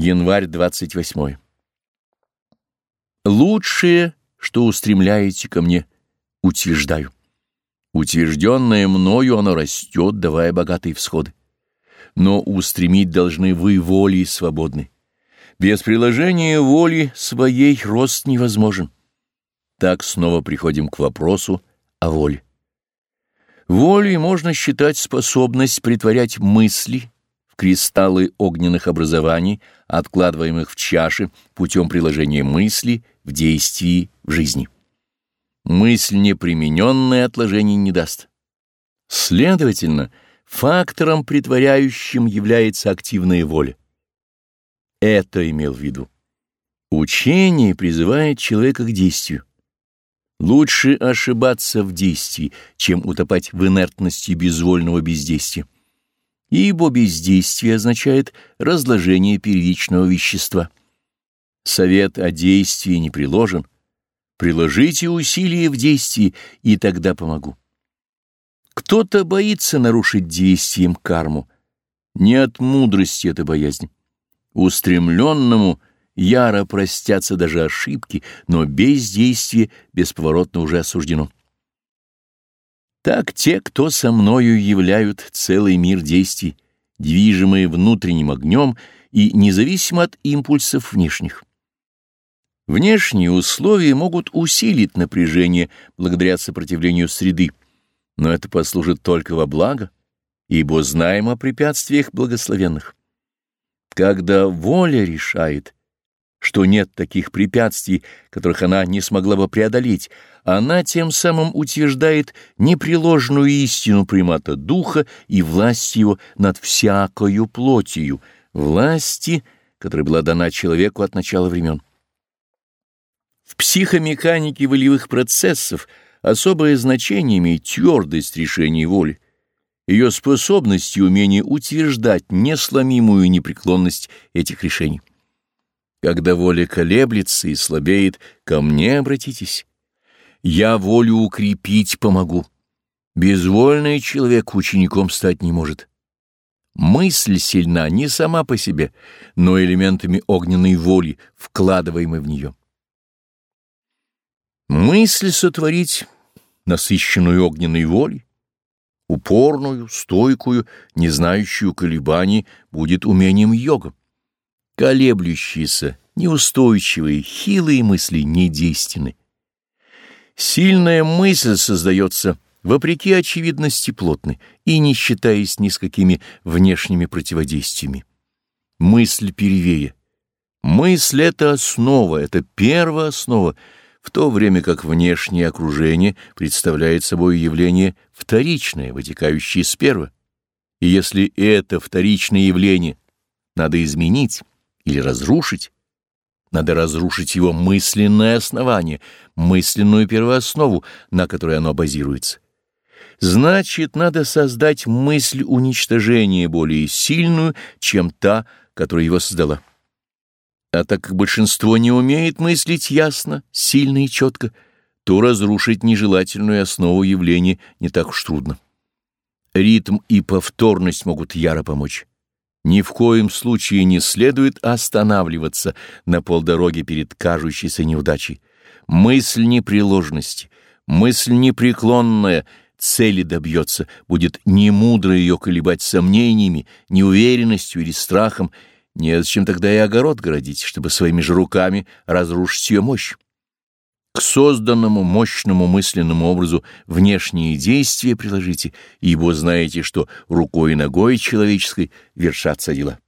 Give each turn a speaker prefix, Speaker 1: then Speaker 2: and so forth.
Speaker 1: Январь 28. Лучшее, что устремляете ко мне, утверждаю. Утвержденное мною оно растет, давая богатые всходы. Но устремить должны вы волей свободны. Без приложения воли своей рост невозможен. Так снова приходим к вопросу о воле. Волей можно считать способность притворять мысли кристаллы огненных образований, откладываемых в чаши путем приложения мысли в действии в жизни. Мысль непримененная отложений не даст. Следовательно, фактором, притворяющим, является активная воля. Это имел в виду. Учение призывает человека к действию. Лучше ошибаться в действии, чем утопать в инертности безвольного бездействия. Ибо бездействие означает разложение первичного вещества. Совет о действии не приложен. Приложите усилия в действии, и тогда помогу. Кто-то боится нарушить действием карму. Не от мудрости это боязнь. Устремленному яро простятся даже ошибки, но бездействие бесповоротно уже осуждено. Так те, кто со мною являют целый мир действий, движимые внутренним огнем и независимо от импульсов внешних. Внешние условия могут усилить напряжение благодаря сопротивлению среды, но это послужит только во благо, ибо знаем о препятствиях благословенных. Когда воля решает, что нет таких препятствий, которых она не смогла бы преодолеть, она тем самым утверждает непреложную истину примата духа и власти его над всякою плотью, власти, которая была дана человеку от начала времен. В психомеханике волевых процессов особое значение имеет твердость решений воли, ее способность и умение утверждать несломимую непреклонность этих решений. Когда воля колеблется и слабеет, ко мне обратитесь. Я волю укрепить помогу. Безвольный человек учеником стать не может. Мысль сильна не сама по себе, но элементами огненной воли, вкладываемой в нее. Мысль сотворить, насыщенную огненной волей, упорную, стойкую, не знающую колебаний, будет умением йога. Колеблющиеся, неустойчивые, хилые мысли недейственны. Сильная мысль создается вопреки очевидности плотной и не считаясь ни с какими внешними противодействиями. Мысль первее. Мысль — это основа, это первая основа, в то время как внешнее окружение представляет собой явление вторичное, вытекающее из первого. И если это вторичное явление надо изменить, или разрушить, надо разрушить его мысленное основание, мысленную первооснову, на которой оно базируется. Значит, надо создать мысль уничтожения более сильную, чем та, которая его создала. А так как большинство не умеет мыслить ясно, сильно и четко, то разрушить нежелательную основу явления не так уж трудно. Ритм и повторность могут яро помочь. Ни в коем случае не следует останавливаться на полдороге перед кажущейся неудачей. Мысль непреложности, мысль непреклонная, цели добьется, будет немудро ее колебать сомнениями, неуверенностью или страхом, незачем тогда и огород городить, чтобы своими же руками разрушить ее мощь. К созданному мощному мысленному образу внешние действия приложите, ибо знаете, что рукой и ногой человеческой вершатся дела.